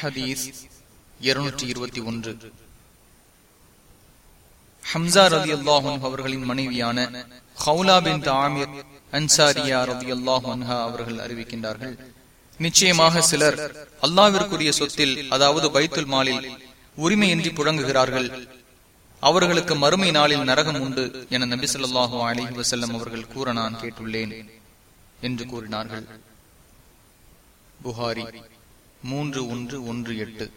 ஹதீஸ் இருநூற்றி இருபத்தி ஒன்று. ஹம்சா ரதி அல்லாஹன் அவர்களின் மனைவியான ஹவுலா பின் தாமிர் அன்சாரியா ரதி அல்லாஹன்ஹா அவர்கள் அறிவிக்கின்றார்கள். நிச்சயமாக சிலர் அல்லாவிற்குரிய சொத்தில் அதாவது பைத்துல் மாலில் உரிமையின்றி புழங்குகிறார்கள். அவர்களுக்கு மறுமை நாளில் நரகம் உண்டு என நபி சொல்லாஹு அலிஹி வசல்லம் அவர்கள் கூற நான் கேட்டுள்ளேன் என்று கூறினார்கள். புகாரி. மூன்று ஒன்று ஒன்று எட்டு.